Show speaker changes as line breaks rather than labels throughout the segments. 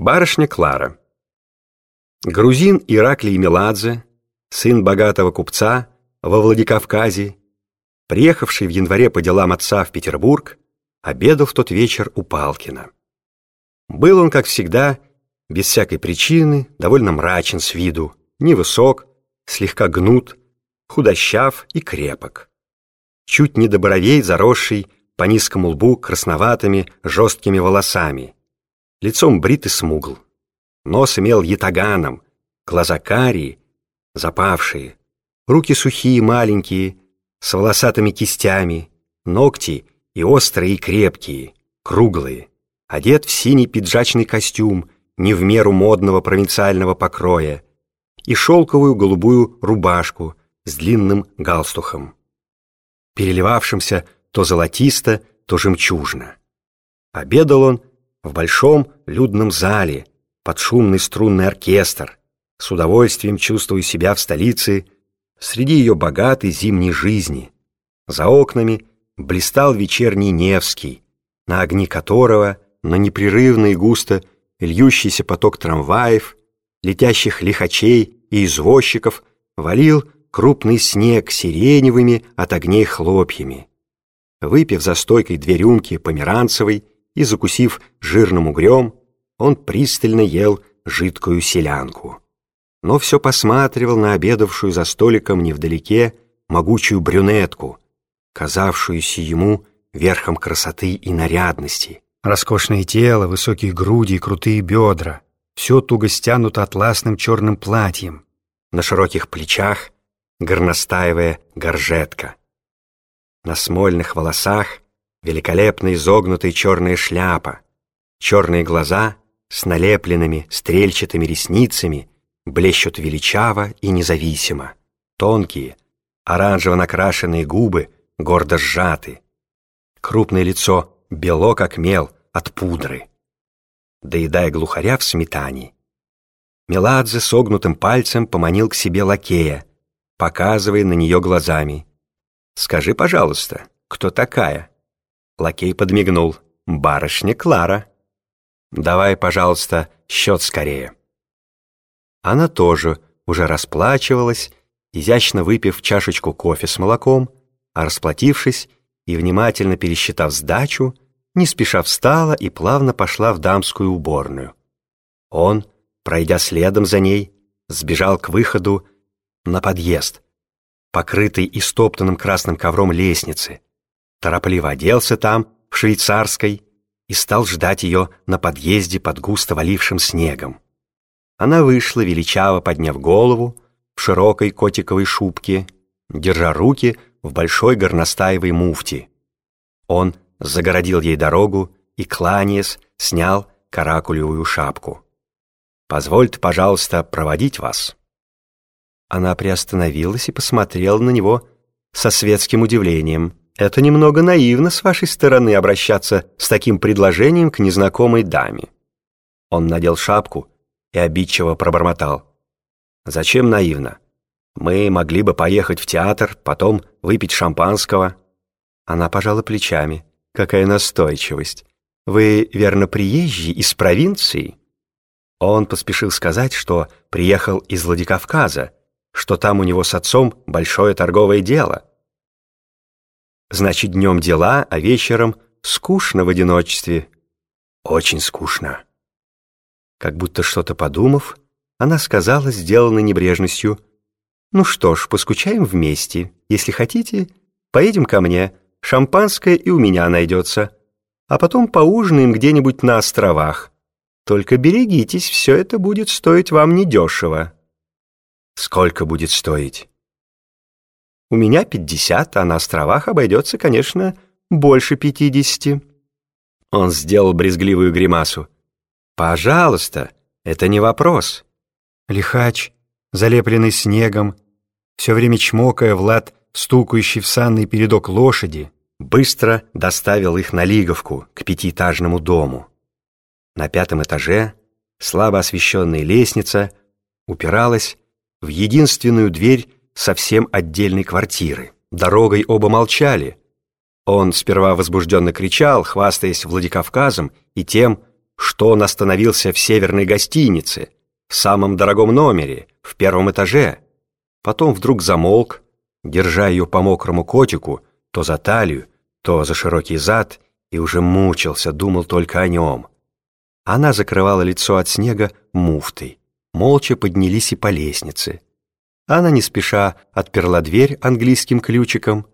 Барышня Клара. Грузин Ираклий Меладзе, сын богатого купца во Владикавказе, приехавший в январе по делам отца в Петербург, обедал в тот вечер у Палкина. Был он, как всегда, без всякой причины, довольно мрачен с виду, невысок, слегка гнут, худощав и крепок. Чуть не до заросший по низкому лбу красноватыми жесткими волосами, лицом брит и смугл. Нос имел ятаганом, глаза карие, запавшие, руки сухие, маленькие, с волосатыми кистями, ногти и острые, и крепкие, круглые, одет в синий пиджачный костюм, не в меру модного провинциального покроя, и шелковую голубую рубашку с длинным галстухом, переливавшимся то золотисто, то жемчужно. Обедал он в большом людном зале под шумный струнный оркестр, с удовольствием чувствую себя в столице среди ее богатой зимней жизни. За окнами блистал вечерний Невский, на огни которого, на непрерывный и густо льющийся поток трамваев, летящих лихачей и извозчиков валил крупный снег сиреневыми от огней хлопьями. Выпив за стойкой две рюмки померанцевой и закусив жирным угрем, он пристально ел жидкую селянку. Но все посматривал на обедавшую за столиком невдалеке могучую брюнетку, казавшуюся ему верхом красоты и нарядности. Роскошное тело, высокие груди и крутые бедра, все туго стянуто атласным черным платьем. На широких плечах горностаевая горжетка. На смольных волосах великолепно изогнутая черная шляпа, черные глаза с налепленными стрельчатыми ресницами блещут величаво и независимо, тонкие, оранжево накрашенные губы гордо сжаты, крупное лицо бело, как мел, от пудры. Доедая глухаря в сметане, Меладзе согнутым пальцем поманил к себе лакея, показывая на нее глазами. «Скажи, пожалуйста, кто такая?» Лакей подмигнул. «Барышня Клара». «Давай, пожалуйста, счет скорее». Она тоже уже расплачивалась, изящно выпив чашечку кофе с молоком, а расплатившись и внимательно пересчитав сдачу, не спеша встала и плавно пошла в дамскую уборную. Он, пройдя следом за ней, сбежал к выходу на подъезд, покрытый истоптанным красным ковром лестницы, торопливо оделся там, в швейцарской, и стал ждать ее на подъезде под густо валившим снегом. Она вышла, величаво подняв голову, в широкой котиковой шубке, держа руки в большой горностаевой муфте. Он загородил ей дорогу и, кланяясь, снял каракулевую шапку. «Позвольте, пожалуйста, проводить вас». Она приостановилась и посмотрела на него со светским удивлением. «Это немного наивно с вашей стороны обращаться с таким предложением к незнакомой даме». Он надел шапку и обидчиво пробормотал. «Зачем наивно? Мы могли бы поехать в театр, потом выпить шампанского». Она пожала плечами. «Какая настойчивость! Вы, верно, приезжий из провинции?» Он поспешил сказать, что приехал из Владикавказа, что там у него с отцом большое торговое дело. Значит, днем дела, а вечером скучно в одиночестве. Очень скучно. Как будто что-то подумав, она сказала, сделанной небрежностью, «Ну что ж, поскучаем вместе. Если хотите, поедем ко мне. Шампанское и у меня найдется. А потом поужинаем где-нибудь на островах. Только берегитесь, все это будет стоить вам недешево». Сколько будет стоить? У меня пятьдесят, а на островах обойдется, конечно, больше пятидесяти. Он сделал брезгливую гримасу. Пожалуйста, это не вопрос. Лихач, залепленный снегом, все время чмокая Влад, стукающий в санный передок лошади, быстро доставил их на Лиговку, к пятиэтажному дому. На пятом этаже слабо освещенная лестница упиралась в единственную дверь совсем отдельной квартиры. Дорогой оба молчали. Он сперва возбужденно кричал, хвастаясь Владикавказом и тем, что он остановился в северной гостинице, в самом дорогом номере, в первом этаже. Потом вдруг замолк, держа ее по мокрому котику, то за талию, то за широкий зад, и уже мучился, думал только о нем. Она закрывала лицо от снега муфтой. Молча поднялись и по лестнице. Она не спеша отперла дверь английским ключиком,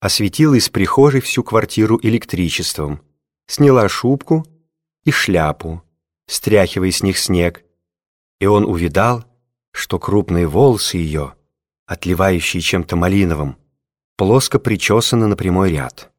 осветила из прихожей всю квартиру электричеством, сняла шубку и шляпу, стряхивая с них снег, и он увидал, что крупные волосы ее, отливающие чем-то малиновым, плоско причесаны на прямой ряд.